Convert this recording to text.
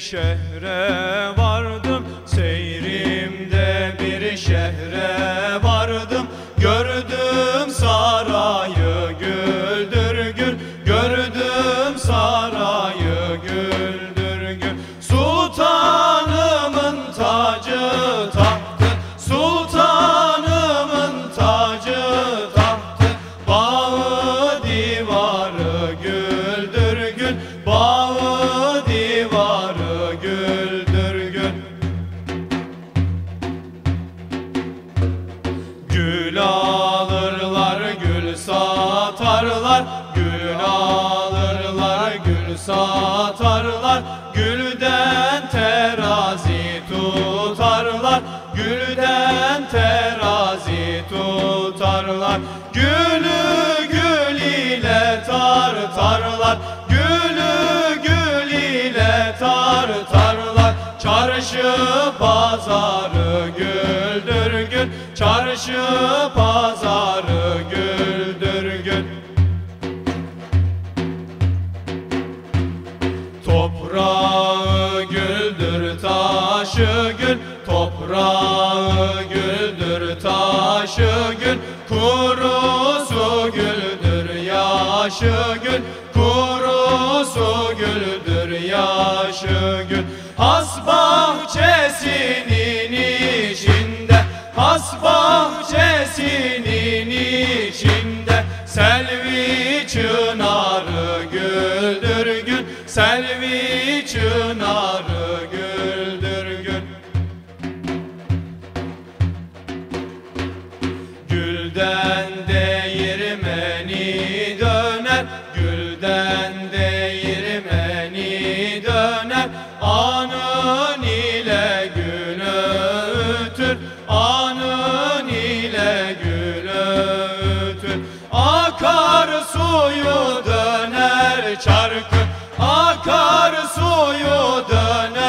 şehre vardım. Seyrimde bir şehre vardım. Gördüm sarayı güldür gül. Gördüm sarayı güldür Gül alırlar, gül satarlar. Gül alırlar, gül satarlar. Gülden terazi tutarlar. Gülden terazi tutarlar. Gülü gül ile tartarlar. Gülü gül ile tartarlar. Çarşı gül Çarşı pazarı güldür gül Toprağı güldür taşı gül Toprağı güldür gül Selvi çınarı güldür gül. Gülden değirmeni döner Gülden değirmeni döner. Anın ile gül ötür Anın ile gül ötür. Akar suyu döner çarkı Akar suyu döner